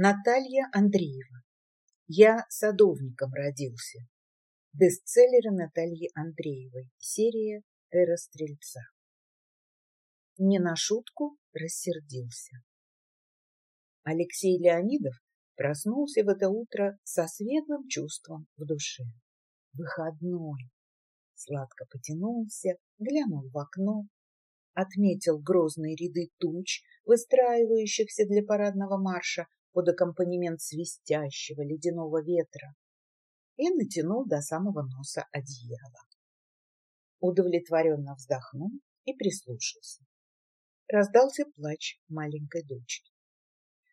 Наталья Андреева. Я садовником родился. Бестселлеры Натальи Андреевой. Серия «Эра Стрельца». Не на шутку рассердился. Алексей Леонидов проснулся в это утро со светлым чувством в душе. Выходной. Сладко потянулся, глянул в окно, отметил грозные ряды туч, выстраивающихся для парадного марша под аккомпанемент свистящего ледяного ветра, и натянул до самого носа одеяло. Удовлетворенно вздохнул и прислушался. Раздался плач маленькой дочки.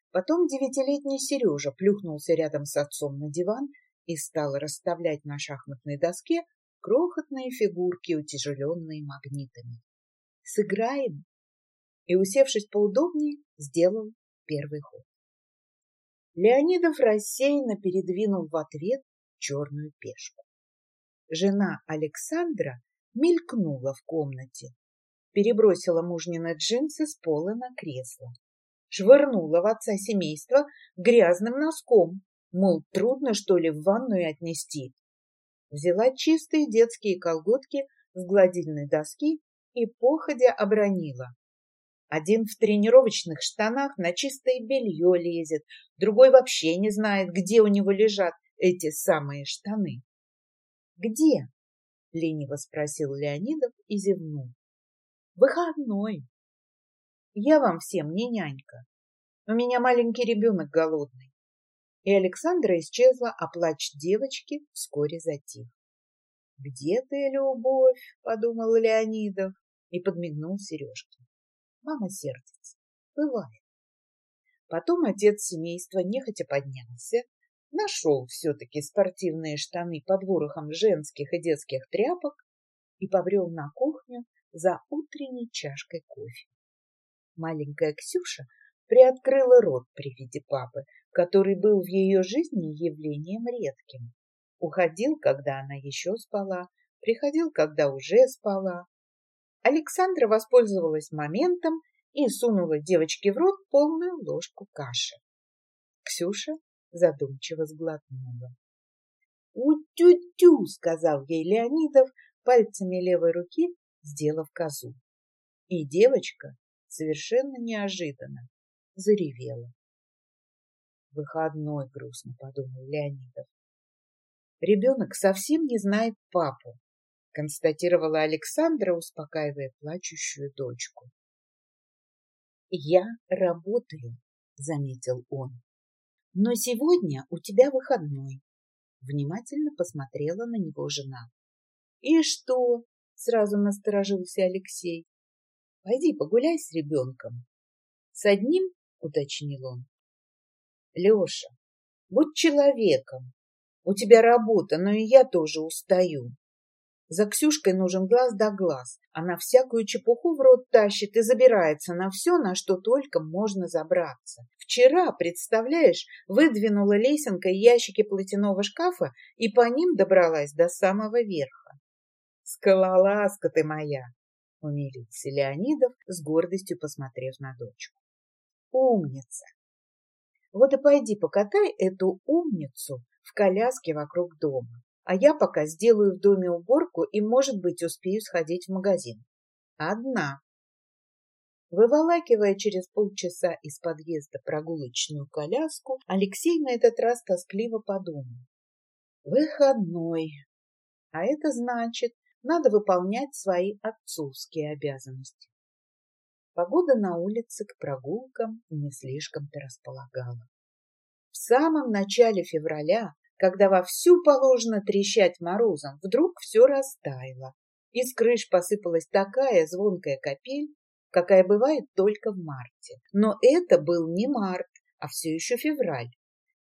Потом девятилетний Сережа плюхнулся рядом с отцом на диван и стал расставлять на шахматной доске крохотные фигурки, утяжеленные магнитами. «Сыграем?» И, усевшись поудобнее, сделал первый ход. Леонидов рассеянно передвинул в ответ черную пешку. Жена Александра мелькнула в комнате, перебросила мужнины джинсы с пола на кресло, швырнула в отца семейства грязным носком, мол, трудно, что ли, в ванную отнести. Взяла чистые детские колготки с гладильной доски и походя обронила. Один в тренировочных штанах на чистое белье лезет, другой вообще не знает, где у него лежат эти самые штаны. — Где? — лениво спросил Леонидов и зевнул. — Выходной. Я вам всем не нянька. У меня маленький ребенок голодный. И Александра исчезла, а плач девочки вскоре затих. — Где ты, любовь? — подумал Леонидов и подмигнул Сережке. Мама сердится. Бывает. Потом отец семейства нехотя поднялся, нашел все-таки спортивные штаны под ворохом женских и детских тряпок и побрел на кухню за утренней чашкой кофе. Маленькая Ксюша приоткрыла рот при виде папы, который был в ее жизни явлением редким. Уходил, когда она еще спала, приходил, когда уже спала, Александра воспользовалась моментом и сунула девочке в рот полную ложку каши. Ксюша задумчиво сглотнула. «У-тю-тю!» — сказал ей Леонидов, пальцами левой руки сделав козу. И девочка совершенно неожиданно заревела. Выходной грустно, подумал Леонидов. Ребенок совсем не знает папу, констатировала Александра, успокаивая плачущую дочку. «Я работаю», — заметил он. «Но сегодня у тебя выходной». Внимательно посмотрела на него жена. «И что?» — сразу насторожился Алексей. «Пойди погуляй с ребенком». «С одним?» — уточнил он. «Леша, будь человеком. У тебя работа, но и я тоже устаю. За Ксюшкой нужен глаз да глаз. Она всякую чепуху в рот тащит и забирается на все, на что только можно забраться. Вчера, представляешь, выдвинула лесенкой ящики платяного шкафа и по ним добралась до самого верха. «Скалолазка ты моя!» — умилился Леонидов, с гордостью посмотрев на дочку. «Умница! Вот и пойди покатай эту умницу в коляске вокруг дома а я пока сделаю в доме уборку и, может быть, успею сходить в магазин. Одна. Выволакивая через полчаса из подъезда прогулочную коляску, Алексей на этот раз тоскливо подумал. Выходной. А это значит, надо выполнять свои отцовские обязанности. Погода на улице к прогулкам не слишком-то располагала. В самом начале февраля когда вовсю положено трещать морозом, вдруг все растаяло. Из крыш посыпалась такая звонкая капель, какая бывает только в марте. Но это был не март, а все еще февраль.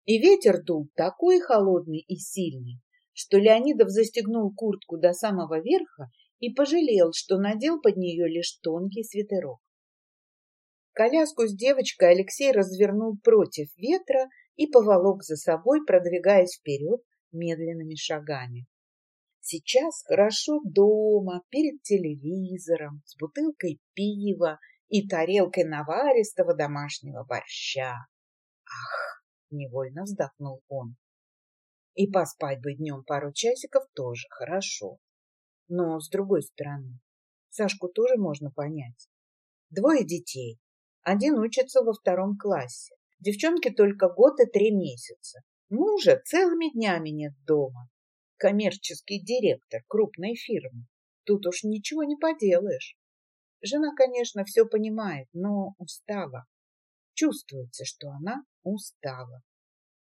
И ветер дул такой холодный и сильный, что Леонидов застегнул куртку до самого верха и пожалел, что надел под нее лишь тонкий свитерок. Коляску с девочкой Алексей развернул против ветра и поволок за собой, продвигаясь вперед медленными шагами. Сейчас хорошо дома, перед телевизором, с бутылкой пива и тарелкой наваристого домашнего борща. Ах, невольно вздохнул он. И поспать бы днем пару часиков тоже хорошо. Но, с другой стороны, Сашку тоже можно понять. Двое детей. Один учится во втором классе. Девчонке только год и три месяца. Мужа целыми днями нет дома. Коммерческий директор крупной фирмы. Тут уж ничего не поделаешь. Жена, конечно, все понимает, но устала. Чувствуется, что она устала.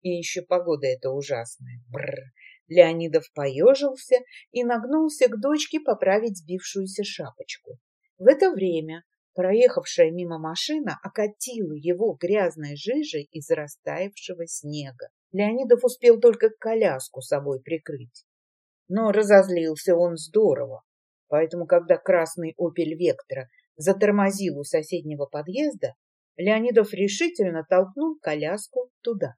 И еще погода эта ужасная. Бррр. Леонидов поежился и нагнулся к дочке поправить сбившуюся шапочку. В это время проехавшая мимо машина окатила его грязной жижей из растаявшего снега. Леонидов успел только коляску собой прикрыть. Но разозлился он здорово, поэтому, когда красный «Опель Вектора» затормозил у соседнего подъезда, Леонидов решительно толкнул коляску туда.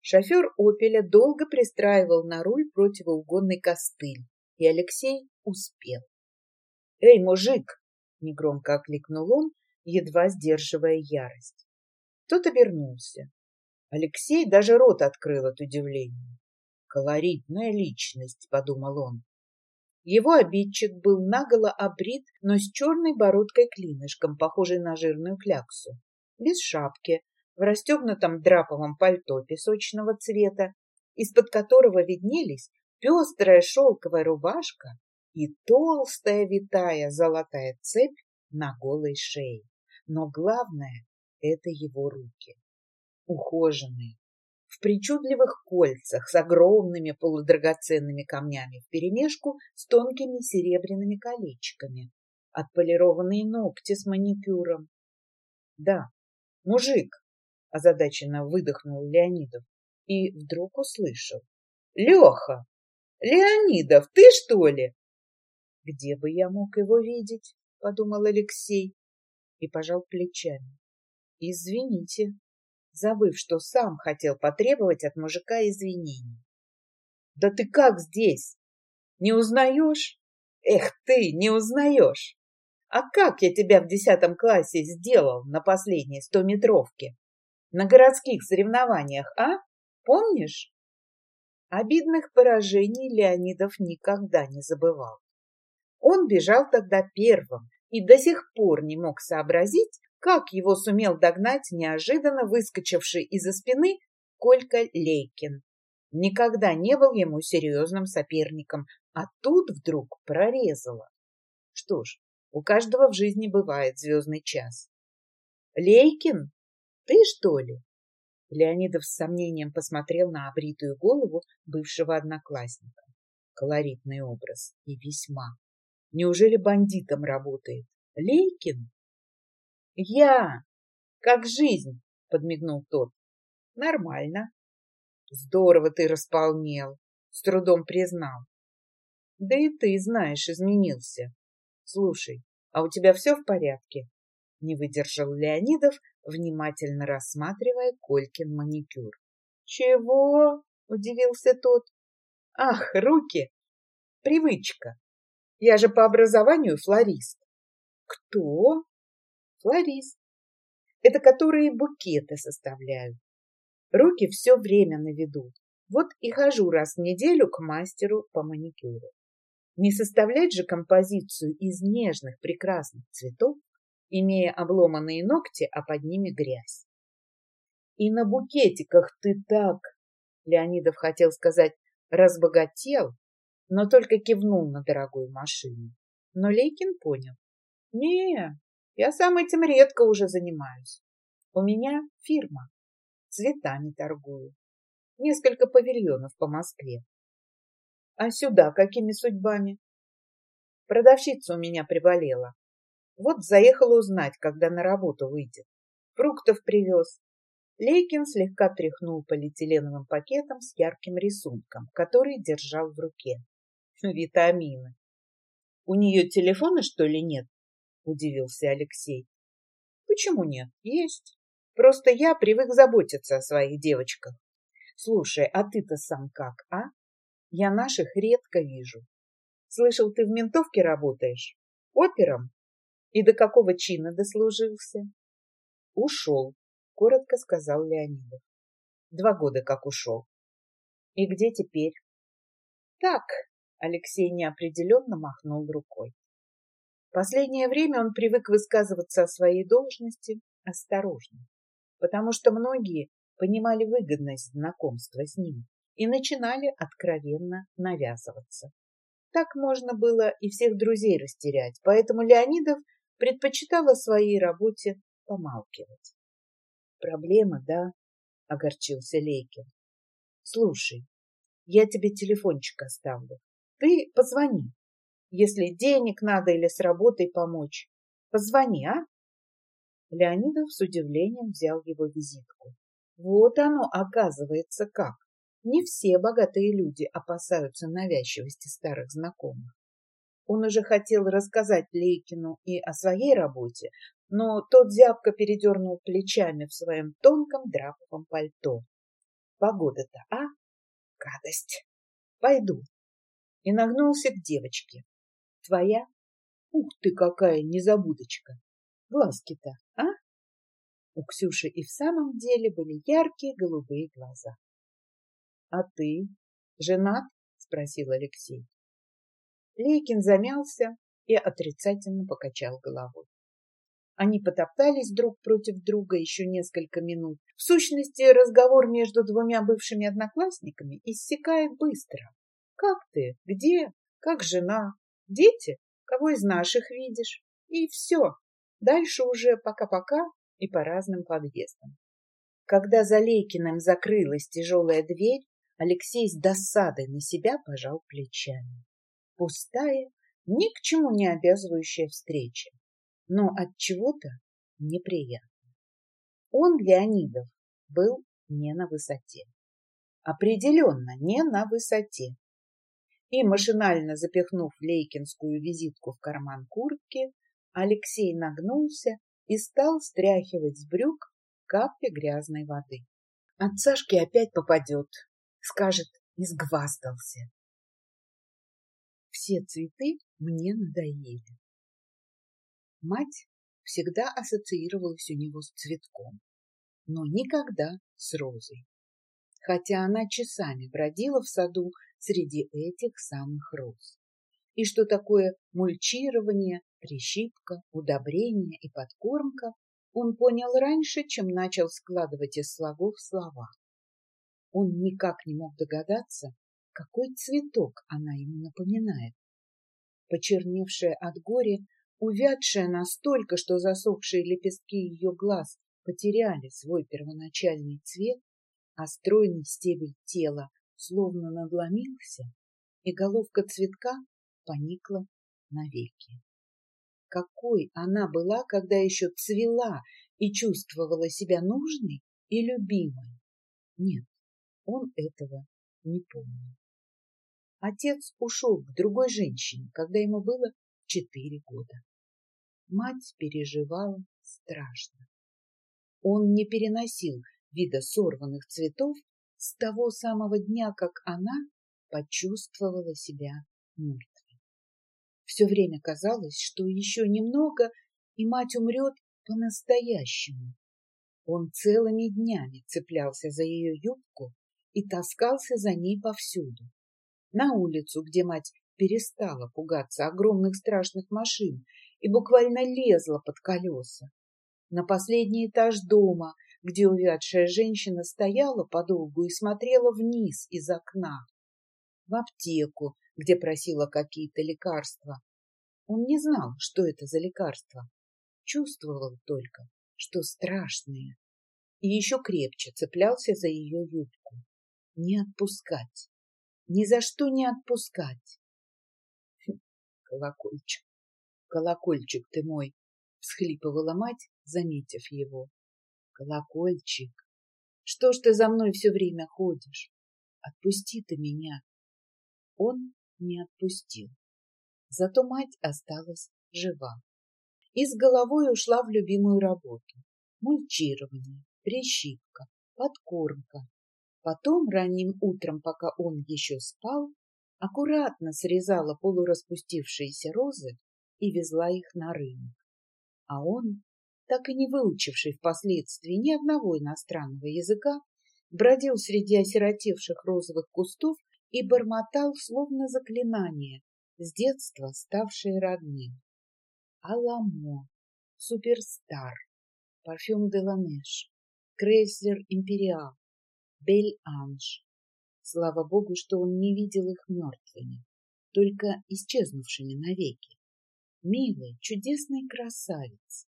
Шофер «Опеля» долго пристраивал на руль противоугонный костыль, и Алексей успел. — Эй, мужик! — негромко окликнул он, едва сдерживая ярость. Тот обернулся. Алексей даже рот открыл от удивления. «Колоритная личность», — подумал он. Его обидчик был наголо обрит, но с черной бородкой-клинышком, похожей на жирную кляксу, без шапки, в расстегнутом драповом пальто песочного цвета, из-под которого виднелись пестрая шелковая рубашка и толстая витая золотая цепь на голой шее. Но главное — это его руки. Ухоженные, в причудливых кольцах с огромными полудрагоценными камнями вперемешку с тонкими серебряными колечками, отполированные ногти с маникюром. Да, мужик, озадаченно выдохнул Леонидов и вдруг услышал. Леха! Леонидов, ты что ли? Где бы я мог его видеть? Подумал Алексей и пожал плечами. Извините, забыв, что сам хотел потребовать от мужика извинений. Да ты как здесь? Не узнаешь? Эх ты, не узнаешь! А как я тебя в десятом классе сделал на последней стометровке? на городских соревнованиях, а? Помнишь? Обидных поражений Леонидов никогда не забывал. Он бежал тогда первым и до сих пор не мог сообразить, как его сумел догнать неожиданно выскочивший из-за спины Колька Лейкин. Никогда не был ему серьезным соперником, а тут вдруг прорезало. Что ж, у каждого в жизни бывает звездный час. Лейкин ты, что ли? Леонидов с сомнением посмотрел на обритую голову бывшего одноклассника. Колоритный образ и весьма. Неужели бандитом работает? Лейкин? Я! Как жизнь, подмигнул тот. Нормально. Здорово ты располнел, с трудом признал. Да и ты, знаешь, изменился. Слушай, а у тебя все в порядке? Не выдержал Леонидов, внимательно рассматривая Колькин маникюр. «Чего?» — удивился тот. «Ах, руки! Привычка. Я же по образованию флорист». «Кто?» «Флорист. Это которые букеты составляют. Руки все время на виду. Вот и хожу раз в неделю к мастеру по маникюру. Не составлять же композицию из нежных прекрасных цветов имея обломанные ногти, а под ними грязь. И на букетиках ты так, Леонидов хотел сказать, разбогател, но только кивнул на дорогую машину. Но Лейкин понял. Не, я сам этим редко уже занимаюсь. У меня фирма. Цветами торгую. Несколько павильонов по Москве. А сюда какими судьбами? Продавщица у меня приболела. Вот заехала узнать, когда на работу выйдет. Фруктов привез. Лейкин слегка тряхнул полиэтиленовым пакетом с ярким рисунком, который держал в руке. Витамины. У нее телефона, что ли, нет? Удивился Алексей. Почему нет? Есть. Просто я привык заботиться о своих девочках. Слушай, а ты-то сам как, а? Я наших редко вижу. Слышал, ты в ментовке работаешь? Опером? И до какого чина дослужился? Ушел. — коротко сказал Леонидов. Два года как ушел. И где теперь? Так, Алексей неопределенно махнул рукой. Последнее время он привык высказываться о своей должности осторожно, потому что многие понимали выгодность знакомства с ним и начинали откровенно навязываться. Так можно было и всех друзей растерять, поэтому Леонидов предпочитал о своей работе помалкивать. Проблема, да, огорчился Лейкин. Слушай, я тебе телефончик оставлю. Ты позвони. Если денег надо или с работой помочь, позвони, а? Леонидов с удивлением взял его визитку. Вот оно, оказывается, как. Не все богатые люди опасаются навязчивости старых знакомых. Он уже хотел рассказать Лейкину и о своей работе, но тот зябко передернул плечами в своем тонком драповом пальто. Погода-то, а? Гадость. Пойду. И нагнулся к девочке. Твоя? Ух ты, какая незабудочка. Глазки-то, а? У Ксюши и в самом деле были яркие голубые глаза. — А ты женат? — спросил Алексей. Лейкин замялся и отрицательно покачал головой. Они потоптались друг против друга еще несколько минут. В сущности, разговор между двумя бывшими одноклассниками иссякает быстро. Как ты? Где? Как жена? Дети? Кого из наших видишь? И все. Дальше уже пока-пока и по разным подъездам. Когда за Лейкиным закрылась тяжелая дверь, Алексей с досадой на себя пожал плечами. Пустая, ни к чему не обязывающая встреча но от чего-то неприятно. Он, Леонидов, был не на высоте. Определенно не на высоте. И, машинально запихнув лейкинскую визитку в карман куртки, Алексей нагнулся и стал стряхивать с брюк капли грязной воды. От Сашки опять попадет, скажет, изгваздался. Все цветы мне надоели. Мать всегда ассоциировалась у него с цветком, но никогда с розой. Хотя она часами бродила в саду среди этих самых роз. И что такое мульчирование, прищипка, удобрение и подкормка, он понял раньше, чем начал складывать из слогов слова. Он никак не мог догадаться, какой цветок она ему напоминает. Почерневшая от горя, увядшая настолько, что засохшие лепестки ее глаз потеряли свой первоначальный цвет, а стройный стебель тела словно надломился, и головка цветка поникла навеки. Какой она была, когда еще цвела и чувствовала себя нужной и любимой? Нет, он этого не помнил. Отец ушел к другой женщине, когда ему было четыре года. Мать переживала страшно. Он не переносил вида сорванных цветов с того самого дня, как она почувствовала себя мертвой. Все время казалось, что еще немного, и мать умрет по-настоящему. Он целыми днями цеплялся за ее юбку и таскался за ней повсюду. На улицу, где мать перестала пугаться огромных страшных машин и буквально лезла под колеса. На последний этаж дома, где увядшая женщина стояла подолгу и смотрела вниз из окна. В аптеку, где просила какие-то лекарства. Он не знал, что это за лекарства. Чувствовал только, что страшные. И еще крепче цеплялся за ее юбку. Не отпускать. Ни за что не отпускать. Колокольчик. Колокольчик ты мой, всхлипывала мать, заметив его. Колокольчик, что ж ты за мной все время ходишь? Отпусти ты меня. Он не отпустил. Зато мать осталась жива. И с головой ушла в любимую работу. Мульчирование, прищипка, подкормка. Потом ранним утром, пока он еще спал, аккуратно срезала полураспустившиеся розы и везла их на рынок. А он так и не выучивший впоследствии ни одного иностранного языка, бродил среди осиротевших розовых кустов и бормотал словно заклинание, с детства ставшее родным. Аламо, Суперстар, Парфюм де Ланеш, Крейслер Империал, Бель Анж. Слава богу, что он не видел их мертвыми, только исчезнувшими навеки. Милый, чудесный красавец.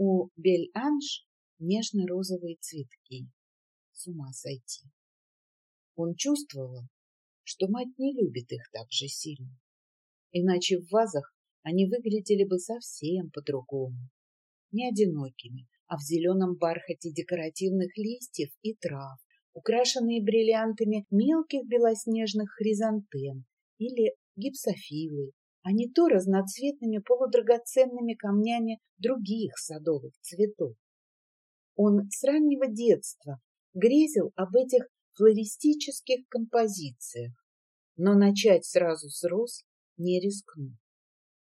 У Бель Анж нежно-розовые цветки. С ума сойти. Он чувствовал, что мать не любит их так же сильно. Иначе в вазах они выглядели бы совсем по-другому. Не одинокими, а в зеленом бархате декоративных листьев и трав, украшенные бриллиантами мелких белоснежных хризантем или гипсофилы, а не то разноцветными полудрагоценными камнями других садовых цветов. Он с раннего детства грезил об этих флористических композициях, но начать сразу с роз не рискнул.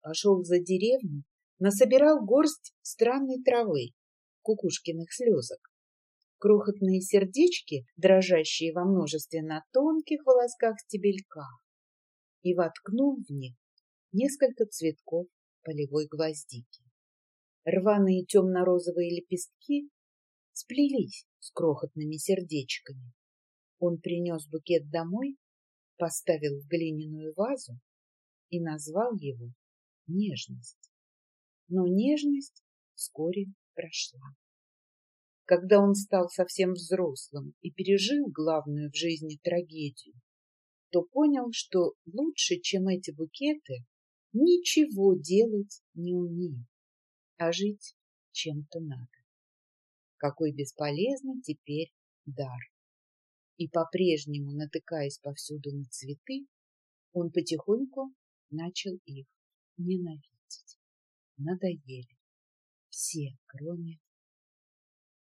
Пошел за деревню, насобирал горсть странной травы, кукушкиных слезок, крохотные сердечки, дрожащие во множестве на тонких волосках стебелька, и воткнул в них несколько цветков полевой гвоздики. Рваные темно-розовые лепестки сплелись с крохотными сердечками. Он принес букет домой, поставил в глиняную вазу и назвал его «Нежность». Но нежность вскоре прошла. Когда он стал совсем взрослым и пережил главную в жизни трагедию, то понял, что лучше, чем эти букеты, ничего делать не умеет, а жить чем-то надо. Какой бесполезный теперь дар. И по-прежнему, натыкаясь повсюду на цветы, он потихоньку начал их ненавидеть. Надоели. Все, кроме